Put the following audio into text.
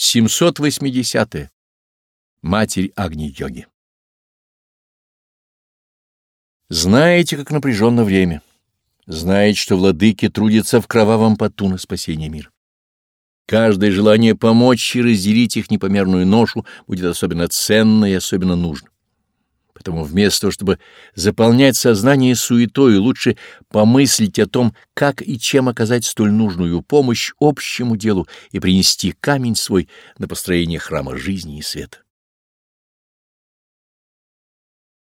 780. -е. Матерь Агни-йоги Знаете, как напряженно время. Знаете, что владыки трудятся в кровавом поту на спасение мира. Каждое желание помочь и разделить их непомерную ношу будет особенно ценно и особенно нужно. Поэтому вместо того, чтобы заполнять сознание суетой, лучше помыслить о том, как и чем оказать столь нужную помощь общему делу и принести камень свой на построение храма жизни и света.